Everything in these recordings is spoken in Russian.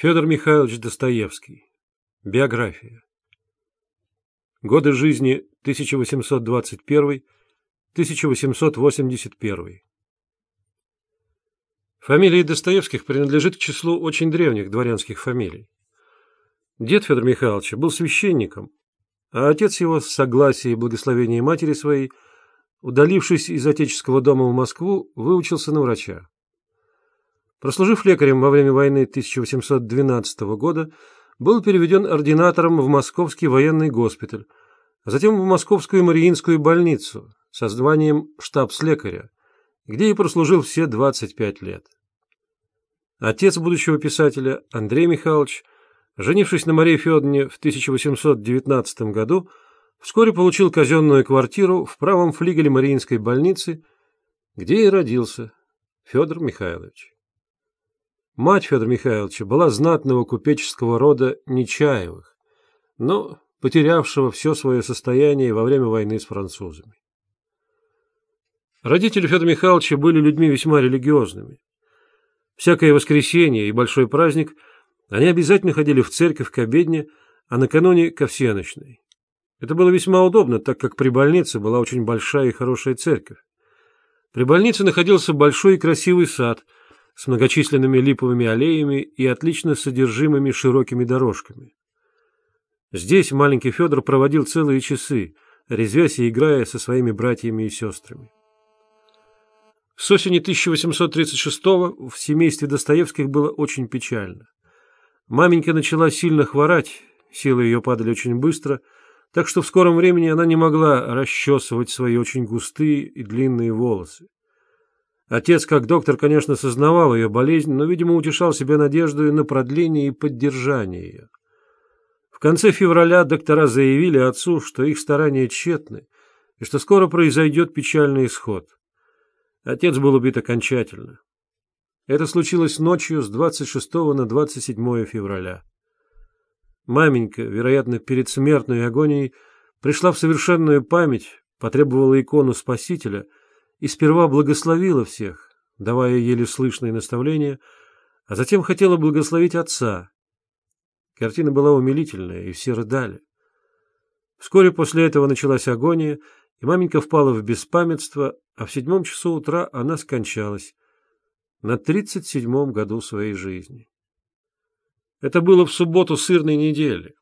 Федор Михайлович Достоевский. Биография. Годы жизни 1821-1881. Фамилия Достоевских принадлежит к числу очень древних дворянских фамилий. Дед Федор Михайловича был священником, а отец его, с согласия и благословения матери своей, удалившись из отеческого дома в Москву, выучился на врача. Прослужив лекарем во время войны 1812 года, был переведен ординатором в Московский военный госпиталь, а затем в Московскую Мариинскую больницу со званием штабс-лекаря, где и прослужил все 25 лет. Отец будущего писателя, Андрей Михайлович, женившись на Марии Федоровне в 1819 году, вскоре получил казенную квартиру в правом флигеле Мариинской больницы, где и родился Федор Михайлович. Мать Федора Михайловича была знатного купеческого рода Нечаевых, но потерявшего все свое состояние во время войны с французами. Родители Федора Михайловича были людьми весьма религиозными. Всякое воскресенье и большой праздник они обязательно ходили в церковь к обедне, а накануне ко всеночной. Это было весьма удобно, так как при больнице была очень большая и хорошая церковь. При больнице находился большой и красивый сад – с многочисленными липовыми аллеями и отлично содержимыми широкими дорожками. Здесь маленький Федор проводил целые часы, резвясь и играя со своими братьями и сестрами. С осени 1836-го в семействе Достоевских было очень печально. Маменька начала сильно хворать, силы ее падали очень быстро, так что в скором времени она не могла расчесывать свои очень густые и длинные волосы. Отец, как доктор, конечно, сознавал ее болезнь, но, видимо, утешал себя надеждой на продление и поддержание ее. В конце февраля доктора заявили отцу, что их старания тщетны и что скоро произойдет печальный исход. Отец был убит окончательно. Это случилось ночью с 26 на 27 февраля. Маменька, вероятно, перед смертной агонией, пришла в совершенную память, потребовала икону Спасителя — и сперва благословила всех, давая еле слышные наставления, а затем хотела благословить отца. Картина была умилительная, и все рыдали. Вскоре после этого началась агония, и маменька впала в беспамятство, а в седьмом часу утра она скончалась на тридцать седьмом году своей жизни. Это было в субботу сырной недели,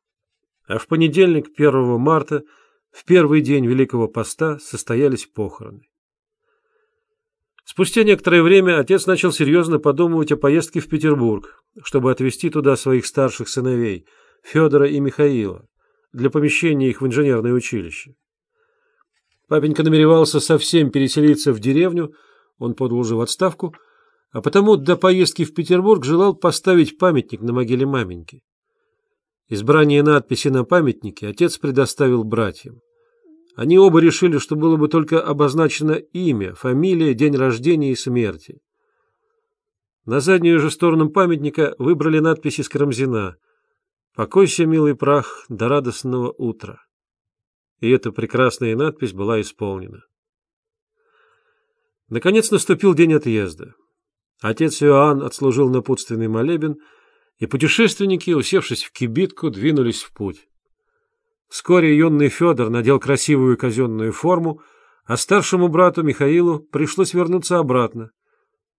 а в понедельник, 1 марта, в первый день Великого Поста, состоялись похороны. Спустя некоторое время отец начал серьезно подумывать о поездке в Петербург, чтобы отвезти туда своих старших сыновей, Федора и Михаила, для помещения их в инженерное училище. Папенька намеревался совсем переселиться в деревню, он подал уже в отставку, а потому до поездки в Петербург желал поставить памятник на могиле маменьки. Избрание надписи на памятнике отец предоставил братьям. Они оба решили, что было бы только обозначено имя, фамилия, день рождения и смерти. На заднюю же сторону памятника выбрали надпись из Карамзина «Покойся, милый прах, до радостного утра». И эта прекрасная надпись была исполнена. Наконец наступил день отъезда. Отец Иоанн отслужил напутственный молебен, и путешественники, усевшись в кибитку, двинулись в путь. Вскоре юный Федор надел красивую казенную форму, а старшему брату Михаилу пришлось вернуться обратно.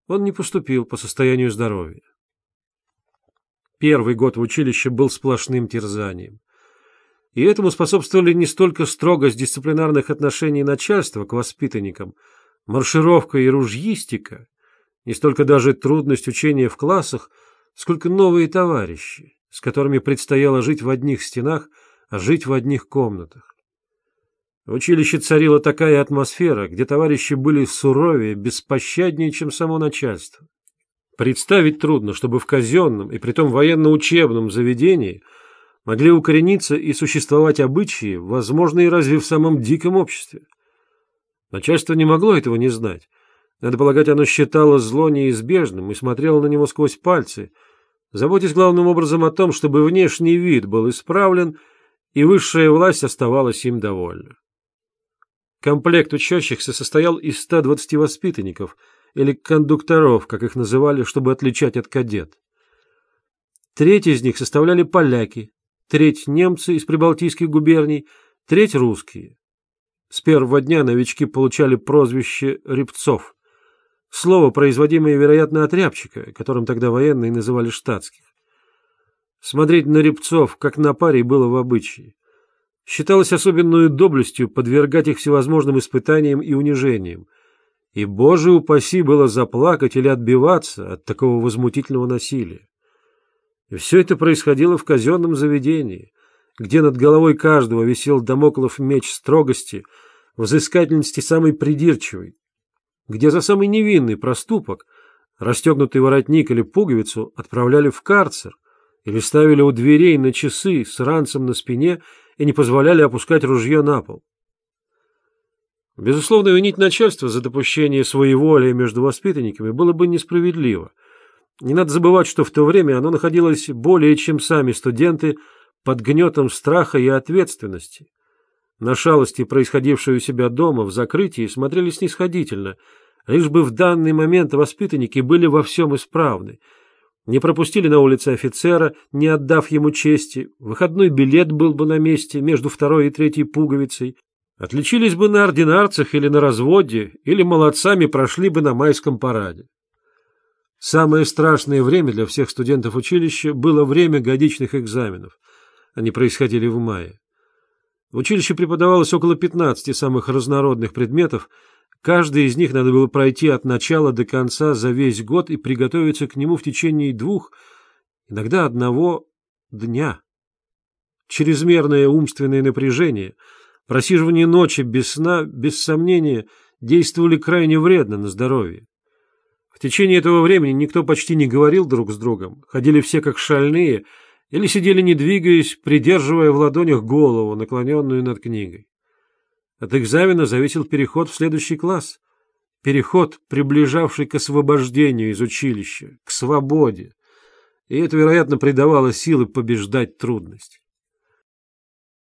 Он не поступил по состоянию здоровья. Первый год в училище был сплошным терзанием. И этому способствовали не столько строгость дисциплинарных отношений начальства к воспитанникам, маршировка и ружьистика, не столько даже трудность учения в классах, сколько новые товарищи, с которыми предстояло жить в одних стенах – а жить в одних комнатах. В училище царила такая атмосфера, где товарищи были суровее, беспощаднее, чем само начальство. Представить трудно, чтобы в казенном и притом военно-учебном заведении могли укорениться и существовать обычаи, возможные разве в самом диком обществе. Начальство не могло этого не знать. Надо полагать, оно считало зло неизбежным и смотрело на него сквозь пальцы, заботясь главным образом о том, чтобы внешний вид был исправлен – и высшая власть оставалась им довольна. Комплект учащихся состоял из 120 воспитанников, или кондукторов, как их называли, чтобы отличать от кадет. Треть из них составляли поляки, треть немцы из прибалтийских губерний, треть русские. С первого дня новички получали прозвище «рябцов». Слово, производимое, вероятно, от рябчика, которым тогда военные называли штатских. Смотреть на рябцов, как на паре, было в обычае. Считалось особенную доблестью подвергать их всевозможным испытаниям и унижениям. И, боже упаси, было заплакать или отбиваться от такого возмутительного насилия. И все это происходило в казенном заведении, где над головой каждого висел домоклов меч строгости, взыскательности самой придирчивой, где за самый невинный проступок расстегнутый воротник или пуговицу отправляли в карцер или ставили у дверей на часы с ранцем на спине и не позволяли опускать ружье на пол. Безусловно, винить начальство за допущение своеволия между воспитанниками было бы несправедливо. Не надо забывать, что в то время оно находилось более чем сами студенты под гнетом страха и ответственности. На шалости, происходившие у себя дома, в закрытии, смотрели снисходительно, лишь бы в данный момент воспитанники были во всем исправны. Не пропустили на улице офицера, не отдав ему чести, выходной билет был бы на месте между второй и третьей пуговицей, отличились бы на ординарцах или на разводе, или молодцами прошли бы на майском параде. Самое страшное время для всех студентов училища было время годичных экзаменов. Они происходили в мае. В училище преподавалось около 15 самых разнородных предметов, каждый из них надо было пройти от начала до конца за весь год и приготовиться к нему в течение двух, иногда одного дня. Чрезмерное умственное напряжение, просиживание ночи без сна, без сомнения, действовали крайне вредно на здоровье. В течение этого времени никто почти не говорил друг с другом, ходили все как шальные – или сидели не двигаясь, придерживая в ладонях голову, наклоненную над книгой. От экзамена зависел переход в следующий класс, переход, приближавший к освобождению из училища, к свободе, и это, вероятно, придавало силы побеждать трудности.